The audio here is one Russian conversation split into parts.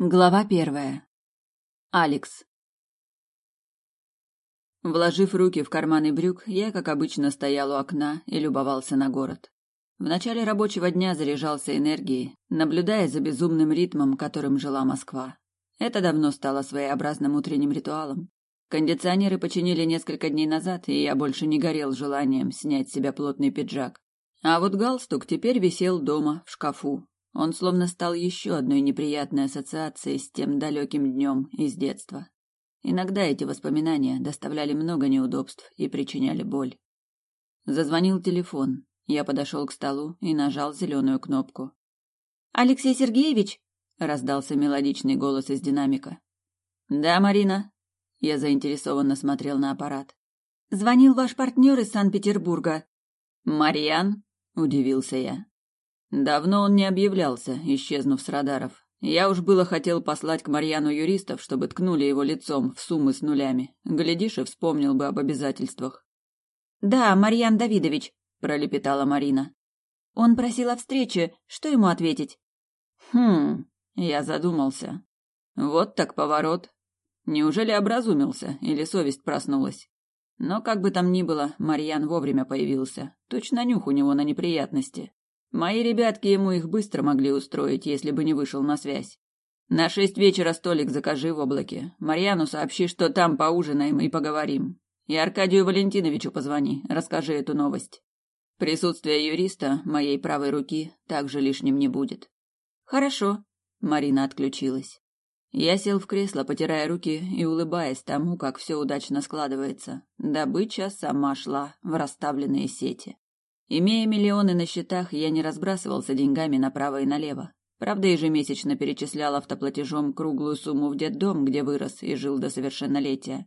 Глава первая. Алекс. Вложив руки в карманы брюк, я, как обычно, стоял у окна и любовался на город. В начале рабочего дня заряжался энергией, наблюдая за безумным ритмом, которым жила Москва. Это давно стало своеобразным утренним ритуалом. Кондиционеры починили несколько дней назад, и я больше не горел желанием снять с себя плотный пиджак. А вот галстук теперь висел дома, в шкафу, он словно стал еще одной неприятной ассоциацией с тем далеким днем из детства. Иногда эти воспоминания доставляли много неудобств и причиняли боль. Зазвонил телефон. Я подошел к столу и нажал зеленую кнопку. «Алексей Сергеевич?» — раздался мелодичный голос из динамика. «Да, Марина». Я заинтересованно смотрел на аппарат. «Звонил ваш партнер из Санкт-Петербурга». «Марьян?» — удивился я. Давно он не объявлялся, исчезнув с радаров. Я уж было хотел послать к Марьяну юристов, чтобы ткнули его лицом в суммы с нулями. Глядишь, и вспомнил бы об обязательствах. «Да, Марьян Давидович», — пролепетала Марина. «Он просил о встрече. Что ему ответить?» «Хм...» — я задумался. «Вот так поворот. Неужели образумился или совесть проснулась?» Но как бы там ни было, Марьян вовремя появился. Точно нюх у него на неприятности. Мои ребятки ему их быстро могли устроить, если бы не вышел на связь. На шесть вечера столик закажи в облаке. Марьяну сообщи, что там поужинаем и поговорим. И Аркадию Валентиновичу позвони, расскажи эту новость. Присутствие юриста, моей правой руки, также лишним не будет. Хорошо. Марина отключилась. Я сел в кресло, потирая руки и улыбаясь тому, как все удачно складывается. Добыча сама шла в расставленные сети. Имея миллионы на счетах, я не разбрасывался деньгами направо и налево. Правда, ежемесячно перечислял автоплатежом круглую сумму в детдом, где вырос и жил до совершеннолетия.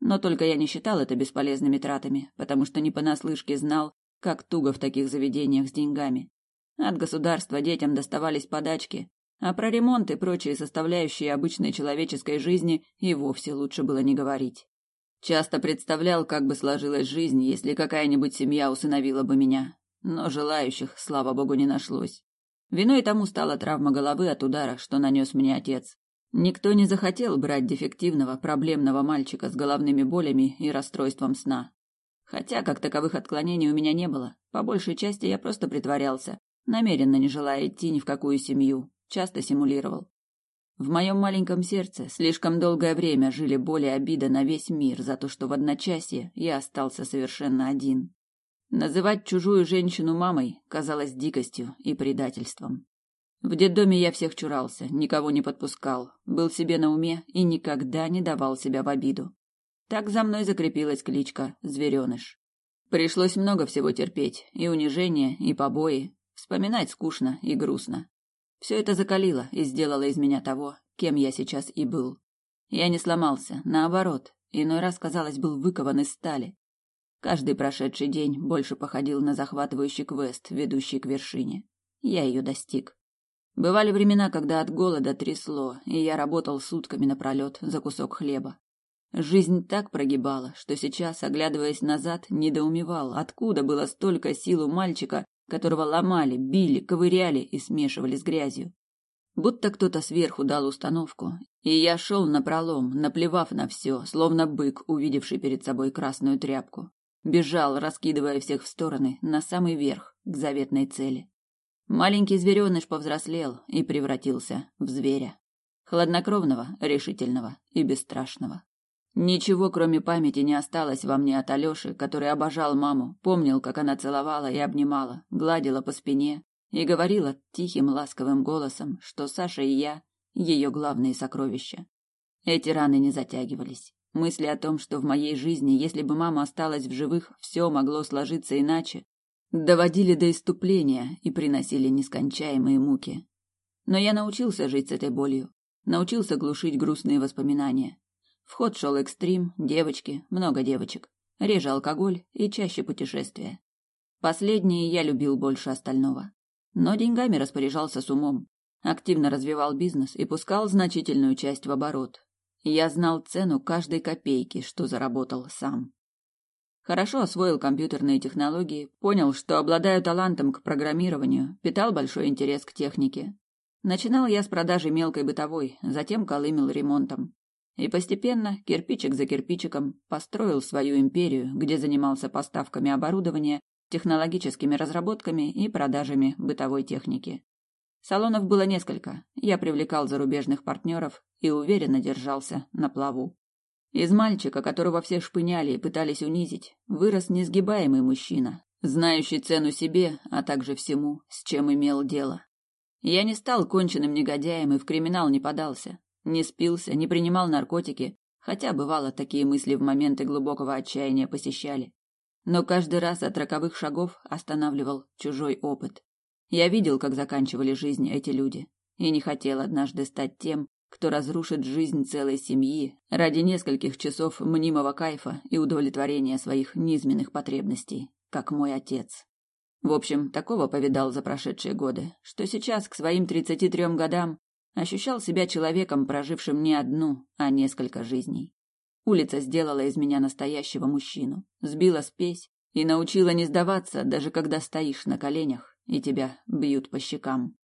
Но только я не считал это бесполезными тратами, потому что не понаслышке знал, как туго в таких заведениях с деньгами. От государства детям доставались подачки, а про ремонт и прочие составляющие обычной человеческой жизни и вовсе лучше было не говорить. Часто представлял, как бы сложилась жизнь, если какая-нибудь семья усыновила бы меня. Но желающих, слава богу, не нашлось. Виной тому стала травма головы от удара, что нанес мне отец. Никто не захотел брать дефективного, проблемного мальчика с головными болями и расстройством сна. Хотя, как таковых отклонений у меня не было. По большей части я просто притворялся, намеренно не желая идти ни в какую семью. Часто симулировал. В моем маленьком сердце слишком долгое время жили боли и обида на весь мир за то, что в одночасье я остался совершенно один. Называть чужую женщину мамой казалось дикостью и предательством. В детдоме я всех чурался, никого не подпускал, был себе на уме и никогда не давал себя в обиду. Так за мной закрепилась кличка «Звереныш». Пришлось много всего терпеть, и унижение, и побои. Вспоминать скучно и грустно. Все это закалило и сделало из меня того, кем я сейчас и был. Я не сломался, наоборот, иной раз, казалось, был выкован из стали. Каждый прошедший день больше походил на захватывающий квест, ведущий к вершине. Я ее достиг. Бывали времена, когда от голода трясло, и я работал сутками напролет за кусок хлеба. Жизнь так прогибала, что сейчас, оглядываясь назад, недоумевал, откуда было столько сил у мальчика, которого ломали, били, ковыряли и смешивали с грязью. Будто кто-то сверху дал установку, и я шел напролом, наплевав на все, словно бык, увидевший перед собой красную тряпку. Бежал, раскидывая всех в стороны, на самый верх, к заветной цели. Маленький звереныш повзрослел и превратился в зверя. Хладнокровного, решительного и бесстрашного. Ничего, кроме памяти, не осталось во мне от Алёши, который обожал маму, помнил, как она целовала и обнимала, гладила по спине и говорила тихим ласковым голосом, что Саша и я — ее главные сокровища. Эти раны не затягивались. Мысли о том, что в моей жизни, если бы мама осталась в живых, все могло сложиться иначе, доводили до иступления и приносили нескончаемые муки. Но я научился жить с этой болью, научился глушить грустные воспоминания, в ход шел экстрим, девочки, много девочек, реже алкоголь и чаще путешествия. Последние я любил больше остального. Но деньгами распоряжался с умом, активно развивал бизнес и пускал значительную часть в оборот. Я знал цену каждой копейки, что заработал сам. Хорошо освоил компьютерные технологии, понял, что обладаю талантом к программированию, питал большой интерес к технике. Начинал я с продажи мелкой бытовой, затем колымел ремонтом. И постепенно, кирпичик за кирпичиком, построил свою империю, где занимался поставками оборудования, технологическими разработками и продажами бытовой техники. Салонов было несколько, я привлекал зарубежных партнеров и уверенно держался на плаву. Из мальчика, которого все шпыняли и пытались унизить, вырос несгибаемый мужчина, знающий цену себе, а также всему, с чем имел дело. Я не стал конченным негодяем и в криминал не подался, не спился, не принимал наркотики, хотя бывало такие мысли в моменты глубокого отчаяния посещали. Но каждый раз от роковых шагов останавливал чужой опыт. Я видел, как заканчивали жизнь эти люди, и не хотел однажды стать тем, кто разрушит жизнь целой семьи ради нескольких часов мнимого кайфа и удовлетворения своих низменных потребностей, как мой отец. В общем, такого повидал за прошедшие годы, что сейчас к своим тридцати трем годам ощущал себя человеком, прожившим не одну, а несколько жизней. Улица сделала из меня настоящего мужчину, сбила спесь и научила не сдаваться, даже когда стоишь на коленях и тебя бьют по щекам.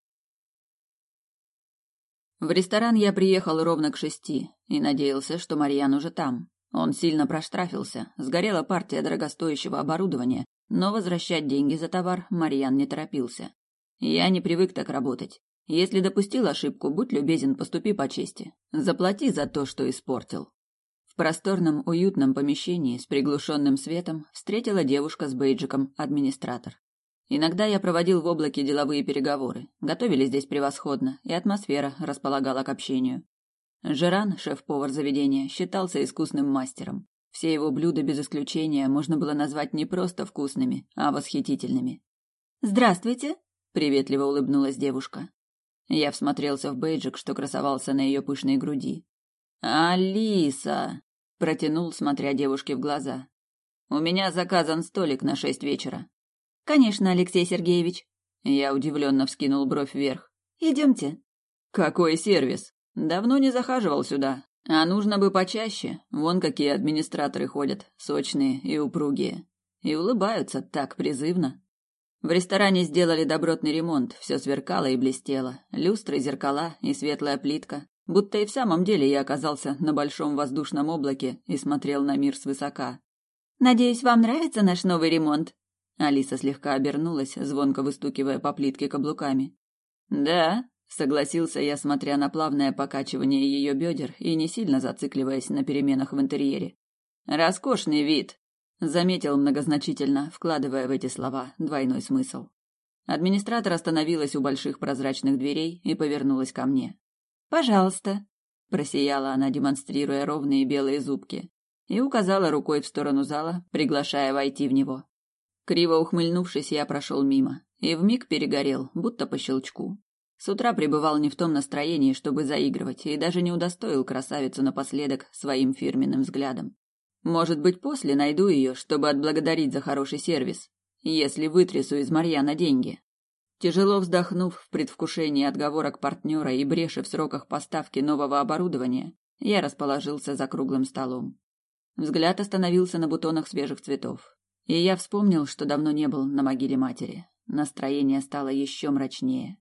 В ресторан я приехал ровно к шести и надеялся, что Марьян уже там. Он сильно проштрафился, сгорела партия дорогостоящего оборудования, но возвращать деньги за товар Марьян не торопился. Я не привык так работать. Если допустил ошибку, будь любезен, поступи по чести. Заплати за то, что испортил. В просторном, уютном помещении с приглушенным светом встретила девушка с бейджиком администратор. Иногда я проводил в облаке деловые переговоры. Готовили здесь превосходно, и атмосфера располагала к общению. Жеран, шеф-повар заведения, считался искусным мастером. Все его блюда без исключения можно было назвать не просто вкусными, а восхитительными. «Здравствуйте!» — приветливо улыбнулась девушка. Я всмотрелся в бейджик, что красовался на ее пышной груди. «Алиса!» — протянул, смотря девушке в глаза. «У меня заказан столик на шесть вечера. Конечно, Алексей Сергеевич. Я удивленно вскинул бровь вверх. Идемте. Какой сервис? Давно не захаживал сюда. А нужно бы почаще. Вон какие администраторы ходят, сочные и упругие. И улыбаются так призывно. В ресторане сделали добротный ремонт, все сверкало и блестело. Люстры, зеркала и светлая плитка. Будто и в самом деле я оказался на большом воздушном облаке и смотрел на мир свысока. «Надеюсь, вам нравится наш новый ремонт?» Алиса слегка обернулась, звонко выстукивая по плитке каблуками. «Да», — согласился я, смотря на плавное покачивание ее бедер и не сильно зацикливаясь на переменах в интерьере. «Роскошный вид», — заметил многозначительно, вкладывая в эти слова двойной смысл. Администратор остановилась у больших прозрачных дверей и повернулась ко мне. «Пожалуйста», — просияла она, демонстрируя ровные белые зубки, и указала рукой в сторону зала, приглашая войти в него. Криво ухмыльнувшись, я прошел мимо и вмиг перегорел, будто по щелчку. С утра пребывал не в том настроении, чтобы заигрывать, и даже не удостоил красавицу напоследок своим фирменным взглядом. Может быть, после найду ее, чтобы отблагодарить за хороший сервис, если вытрясу из Марьяна деньги. Тяжело вздохнув в предвкушении отговорок партнера и бреши в сроках поставки нового оборудования, я расположился за круглым столом. Взгляд остановился на бутонах свежих цветов. И я вспомнил, что давно не был на могиле матери. Настроение стало еще мрачнее.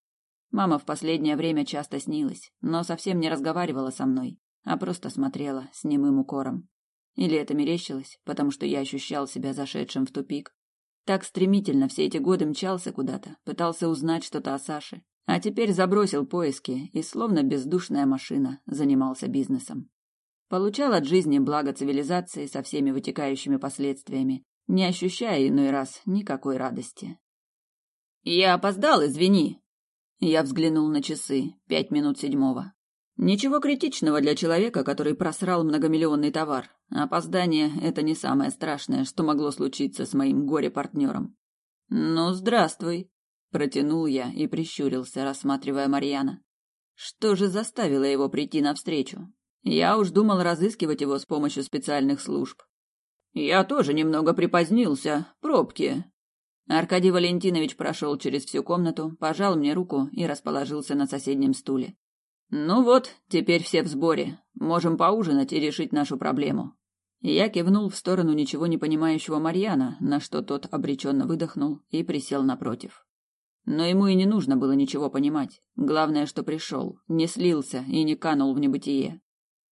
Мама в последнее время часто снилась, но совсем не разговаривала со мной, а просто смотрела с немым укором. Или это мерещилось, потому что я ощущал себя зашедшим в тупик. Так стремительно все эти годы мчался куда-то, пытался узнать что-то о Саше, а теперь забросил поиски и, словно бездушная машина, занимался бизнесом. Получал от жизни благо цивилизации со всеми вытекающими последствиями, не ощущая иной раз никакой радости. «Я опоздал, извини!» Я взглянул на часы. Пять минут седьмого. Ничего критичного для человека, который просрал многомиллионный товар. Опоздание – это не самое страшное, что могло случиться с моим горе-партнером. «Ну, здравствуй!» – протянул я и прищурился, рассматривая Марьяна. Что же заставило его прийти навстречу? Я уж думал разыскивать его с помощью специальных служб. Я тоже немного припозднился. Пробки. Аркадий Валентинович прошел через всю комнату, пожал мне руку и расположился на соседнем стуле. Ну вот, теперь все в сборе. Можем поужинать и решить нашу проблему. Я кивнул в сторону ничего не понимающего Марьяна, на что тот обреченно выдохнул и присел напротив. Но ему и не нужно было ничего понимать. Главное, что пришел, не слился и не канул в небытие.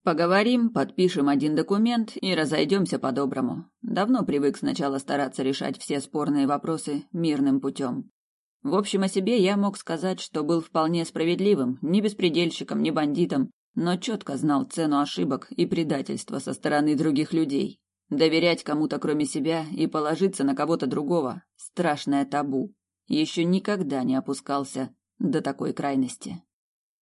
Поговорим, подпишем один документ и разойдемся по-доброму. Давно привык сначала стараться решать все спорные вопросы мирным путем. В общем, о себе я мог сказать, что был вполне справедливым, ни беспредельщиком, ни бандитом, но четко знал цену ошибок и предательства со стороны других людей. Доверять кому-то кроме себя и положиться на кого-то другого – страшное табу. Еще никогда не опускался до такой крайности.